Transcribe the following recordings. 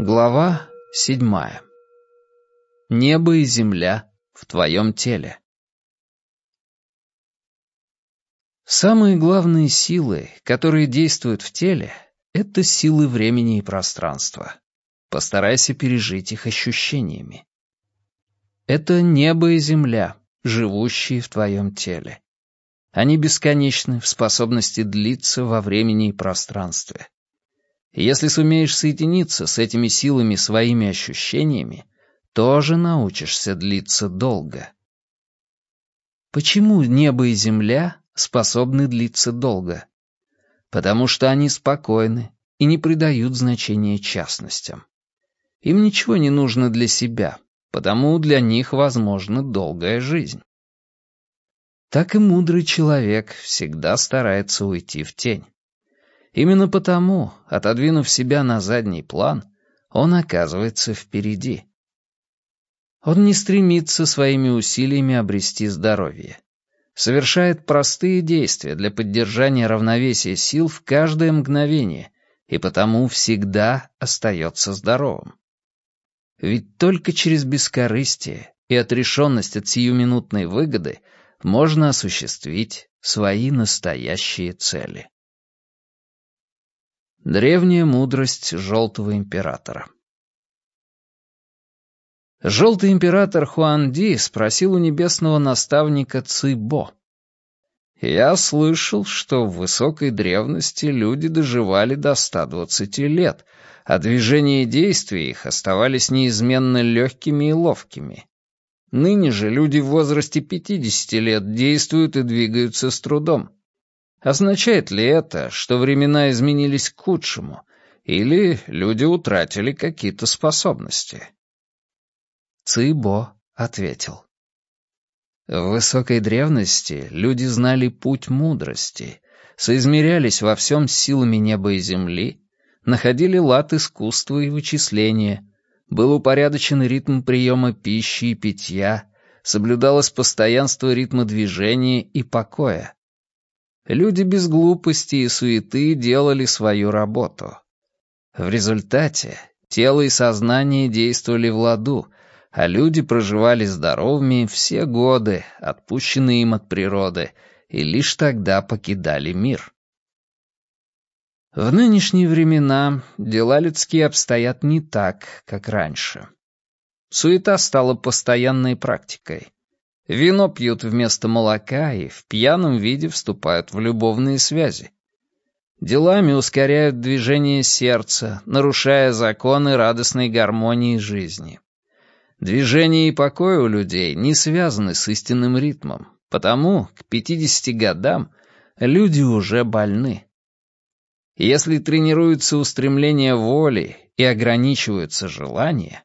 Глава седьмая. Небо и земля в твоем теле. Самые главные силы, которые действуют в теле, это силы времени и пространства. Постарайся пережить их ощущениями. Это небо и земля, живущие в твоем теле. Они бесконечны в способности длиться во времени и пространстве. Если сумеешь соединиться с этими силами своими ощущениями, тоже научишься длиться долго. Почему небо и земля способны длиться долго? Потому что они спокойны и не придают значения частностям. Им ничего не нужно для себя, потому для них возможна долгая жизнь. Так и мудрый человек всегда старается уйти в тень. Именно потому, отодвинув себя на задний план, он оказывается впереди. Он не стремится своими усилиями обрести здоровье. Совершает простые действия для поддержания равновесия сил в каждое мгновение и потому всегда остается здоровым. Ведь только через бескорыстие и отрешенность от сиюминутной выгоды можно осуществить свои настоящие цели. Древняя мудрость Желтого Императора Желтый Император Хуан Ди спросил у небесного наставника Цибо. «Я слышал, что в высокой древности люди доживали до 120 лет, а движения и действия их оставались неизменно легкими и ловкими. Ныне же люди в возрасте 50 лет действуют и двигаются с трудом. Означает ли это, что времена изменились к худшему, или люди утратили какие-то способности? Цибо ответил. В высокой древности люди знали путь мудрости, соизмерялись во всем силами неба и земли, находили лад искусства и вычисления, был упорядочен ритм приема пищи и питья, соблюдалось постоянство ритма движения и покоя. Люди без глупости и суеты делали свою работу. В результате тело и сознание действовали в ладу, а люди проживали здоровыми все годы, отпущенные им от природы, и лишь тогда покидали мир. В нынешние времена дела людские обстоят не так, как раньше. Суета стала постоянной практикой. Вино пьют вместо молока и в пьяном виде вступают в любовные связи. Делами ускоряют движение сердца, нарушая законы радостной гармонии жизни. Движение и покой у людей не связаны с истинным ритмом, потому к 50 годам люди уже больны. Если тренируются устремления воли и ограничиваются желания,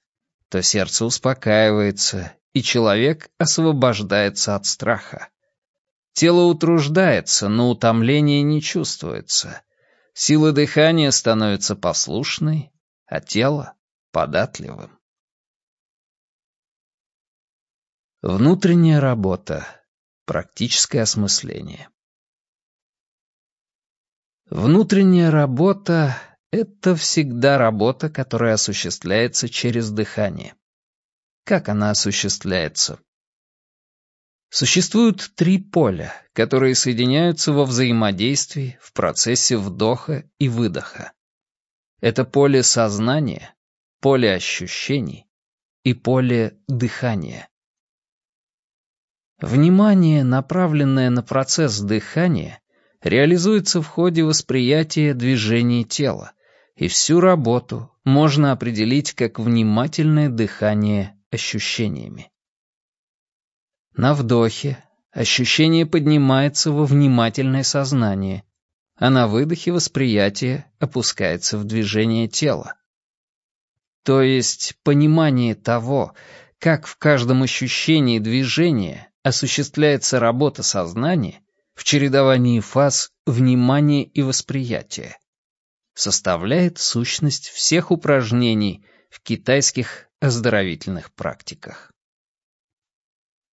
то сердце успокаивается, и человек освобождается от страха. Тело утруждается, но утомление не чувствуется. Сила дыхания становится послушной, а тело — податливым. Внутренняя работа. Практическое осмысление. Внутренняя работа — это всегда работа, которая осуществляется через дыхание. Как она осуществляется? Существуют три поля, которые соединяются во взаимодействии в процессе вдоха и выдоха. Это поле сознания, поле ощущений и поле дыхания. Внимание, направленное на процесс дыхания, реализуется в ходе восприятия движений тела, и всю работу можно определить как внимательное дыхание ощущениями. На вдохе ощущение поднимается во внимательное сознание, а на выдохе восприятие опускается в движение тела. То есть понимание того, как в каждом ощущении движения осуществляется работа сознания в чередовании фаз внимания и восприятия, составляет сущность всех упражнений в китайских оздоровительных практиках.